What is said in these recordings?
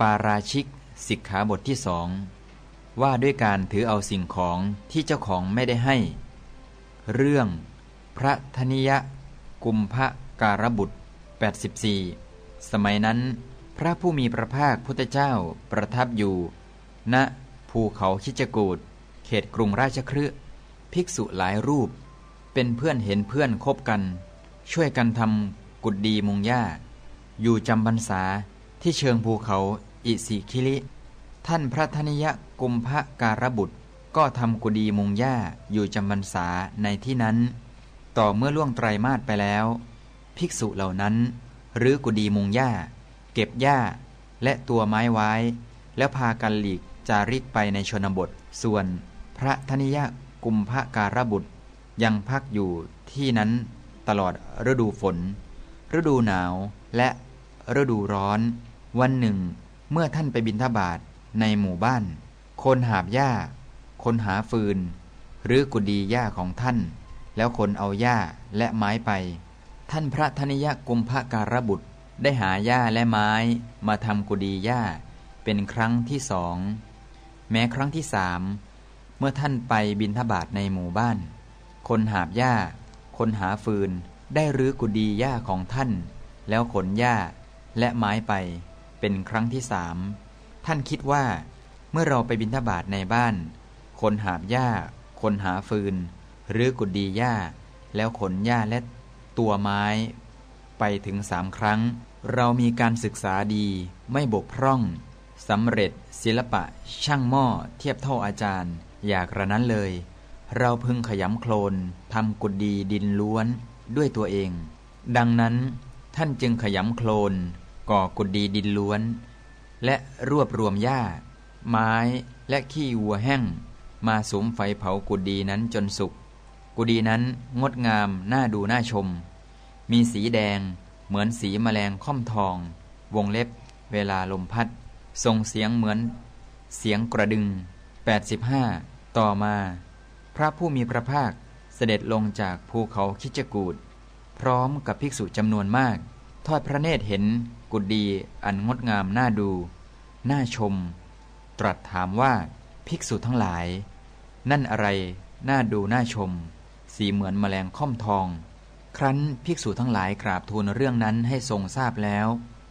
ปาราชิกสิกขาบทที่สองว่าด้วยการถือเอาสิ่งของที่เจ้าของไม่ได้ให้ เรื่องพระธนิยะ กุมภการบุตร 84 สมัยนั้น พระผู้มีพระภาคพุทธเจ้าประทับอยู่ ณ ภูเขาคิจกูดเขตกรุงราชครืภิกษุหลายรูป เป็นเพื่อนเห็นเพื่อนคบกัน ช่วยกันทำกุดดีมุงย่าอยู่จำพรรษา ที่เชิงภูเขาอิสิคิลิ ท่านพระธนิยกุมภการบุตร ก็ทำกุดีมุงย่าอยู่จำพรรษาในที่นั้น ต่อเมื่อล่วงไตรมาสไปแล้ว ภิกษุเหล่านั้นหรือกุดีมุงย่าเก็บหญ้าและตัวไม้ไว้ แล้วพากันหลีกจาริกไปในชนบท ส่วนพระธนิยกุมภการบุตร ยังพักอยู่ที่นั้นตลอดฤดูฝน ฤดูหนาวและฤดูร้อน วันหนึ่ง เมื่อท่านไปบินทบาทในหมู่บ้าน คนหาบหญ้า คนหาฟืน หรือกุดีหญ้าของท่าน แล้วคนเอาหญ้าและไม้ไป ท่านพระธนิยกุมภการบุตรได้หาหญ้าและไม้มาทำกุดีหญ้า เป็นครั้งที่สอง แม้ครั้งที่สาม เมื่อท่านไปบินทบาทในหมู่บ้าน คนหาบหญ้า คนหาฟืน ได้รื้อกุดีหญ้าของท่าน แล้วขนหญ้าและไม้ไป เป็นครั้งที่สามท่านคิดว่า เมื่อเราไปบินทบาทในบ้าน คนหาบหญ้า คนหาฟืน หรือกุดดีหญ้า แล้วขนหญ้าและตัวไม้ ไปถึงสามครั้ง เรามีการศึกษาดีไม่บกพร่องสำเร็จศิลปะ ช่างหม้อ เทียบเท่าอาจารย์ อยากระนั้นเลย เราพึงขยำโคลนทำกุดดีดินล้วนด้วยตัวเอง ดังนั้นท่านจึงขยำโคลน ก่อกุดีดินล้วน และรวบรวมหญ้า ไม้และขี้วัวแห้ง มาสมไฟเผากุดีนั้นจนสุกกุดีนั้นงดงามน่าดูน่าชม มีสีแดงเหมือนสีแมลงค่อมทอง วงเล็บ เวลาลมพัดส่งเสียงเหมือน เสียงกระดึง 85 ต่อมา พระผู้มีพระภาคเสด็จลงจากภูเขาคิจกูดพร้อมกับภิกษุจำนวนมาก ทอดพระเนตรเห็นกุดีอันงดงามน่าดู น่าชม ตรัสถามว่าภิกษุทั้งหลาย นั่นอะไรน่าดูน่าชม สีเหมือนแมลงค่อมทอง ครั้นภิกษุทั้งหลายกราบทูลเรื่องนั้นให้ทรงทราบแล้ว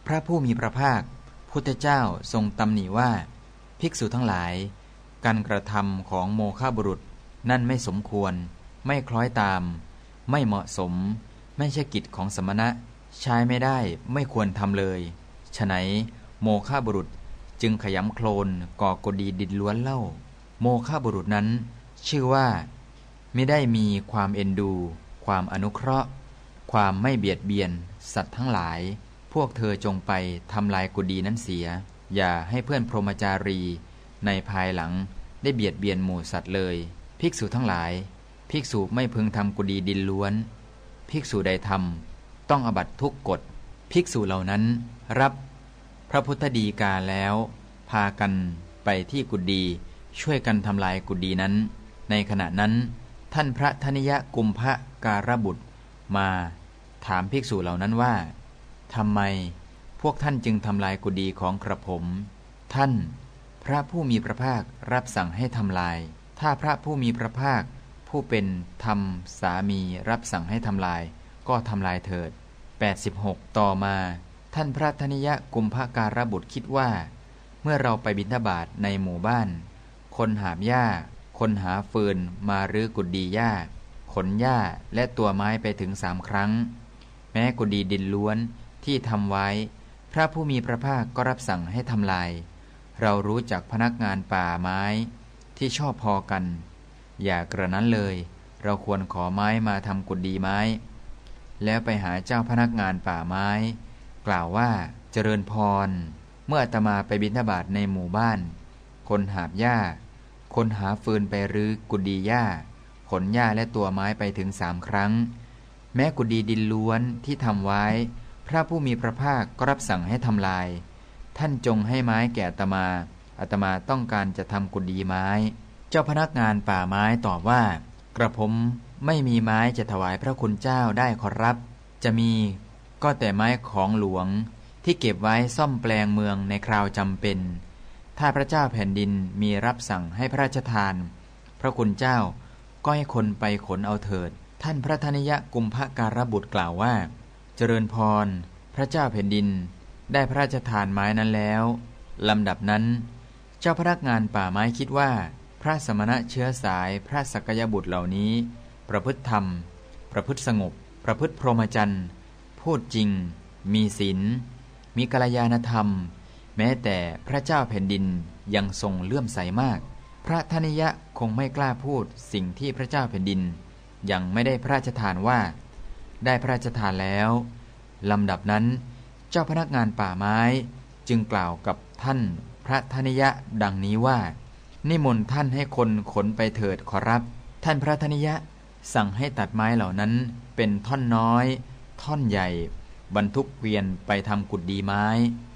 พระผู้มีพระภาค พุทธเจ้าทรงตำหนิว่า ภิกษุทั้งหลาย การกระทำของโมฆะบุรุษ นั่นไม่สมควร ไม่คล้อยตาม ไม่เหมาะสม ไม่ใช่กิจของสมณะ ใช้ไม่ได้ไม่ควรทำเลยฉะไหนโมฆะบุรุษจึงขยำโคลนก่อกดีดินล้วนเล่า โมฆะบุรุษนั้น ชื่อว่า ไม่ได้มีความเอ็นดู ความอนุเคราะห์ ความไม่เบียดเบียน สัตว์ทั้งหลาย พวกเธอจงไปทำลายกุดีนั้นเสีย อย่าให้เพื่อนพรหมจารี ในภายหลังได้เบียดเบียนหมู่สัตว์เลย ภิกษุทั้งหลาย ภิกษุไม่พึงทำกุดีดินล้วน ภิกษุใดทำ ต้องอบัตทุกกฎภิกษุเหล่านั้น รับพระพุทธดีกาแล้ว พากันไปที่กุดีช่วยกันทำลายกุดีนั้น ในขณะนั้น ท่านพระธนิยกุมภะการบุตร มาถามภิกษุเหล่านั้นว่าทำไมพวกท่านจึงทำลายกุฏิของกระผม ท่าน พระผู้มีพระภาครับสั่งให้ทำลาย ถ้าพระผู้มีพระภาค ผู้เป็นธรรมสามีรับสั่งให้ทำลาย ก็ทำลายเถิด 86 ต่อมา ท่านพระธนิยะกุมภการบุตรคิดว่า เมื่อเราไปบิณฑบาตในหมู่บ้าน คนหาหญ้า คนหาฟืนมารื้อกุดดีหญ้า ขนหญ้าและตัวไม้ไปถึงสามครั้ง แม้กุดีดินล้วนที่ทำไว้ พระผู้มีพระภาคก็รับสั่งให้ทำลาย เรารู้จักพนักงานป่าไม้ที่ชอบพอกัน อย่ากระนั้นเลย เราควรขอไม้มาทำกุดดีไม้ แล้วไปหาเจ้าพนักงานป่าไม้ กล่าวว่าเจริญพร เมื่ออาตมาไปบิณฑบาตในหมู่บ้าน คนหาบหญ้า คนหาฟืนไปรื้อกุดีหญ้า ขนหญ้าและตัวไม้ไปถึงสามครั้ง แม้กุดีดินล้วนที่ทำไว้ พระผู้มีพระภาคก็รับสั่งให้ทำลาย ท่านจงให้ไม้แก่อาตมาอาตมาต้องการจะทำกุดีไม้ เจ้าพนักงานป่าไม้ตอบว่า กระผมไม่มีไม้จะถวายพระคุณเจ้าได้ขอรับ จะมีก็แต่ไม้ของหลวงที่เก็บไว้ซ่อมแปลงเมืองในคราวจำเป็น ถ้าพระเจ้าแผ่นดินมีรับสั่งให้พระราชทาน พระคุณเจ้าก็ให้คนไปขนเอาเถิด ท่านพระธนิยะกุมภการบุตรกล่าวว่า เจริญพร พระเจ้าแผ่นดิน ได้พระราชทานไม้นั้นแล้วลำดับนั้น เจ้าพนักงานป่าไม้คิดว่า พระสมณะเชื้อสายพระสกยบุตรเหล่านี้ ประพฤติธรรม ประพฤติสงบ ประพฤติพรหมจรรย์พูดจริง มีศีลมีกัลยาณธรรม แม้แต่พระเจ้าแผ่นดินยังทรงเลื่อมใสมาก พระธนิยะคงไม่กล้าพูดสิ่งที่พระเจ้าแผ่นดิน ยังไม่ได้พระราชทานว่า ได้พระราชทานแล้วลำดับนั้น เจ้าพนักงานป่าไม้จึงกล่าวกับท่านพระธนิยะดังนี้ว่า นิมนต์ท่านให้คนขนไปเถิดขอรับ ท่านพระธนิยะ สั่งให้ตัดไม้เหล่านั้นเป็นท่อนน้อย ท่อนใหญ่ บรรทุกเกวียนไปทำกุดดีไม้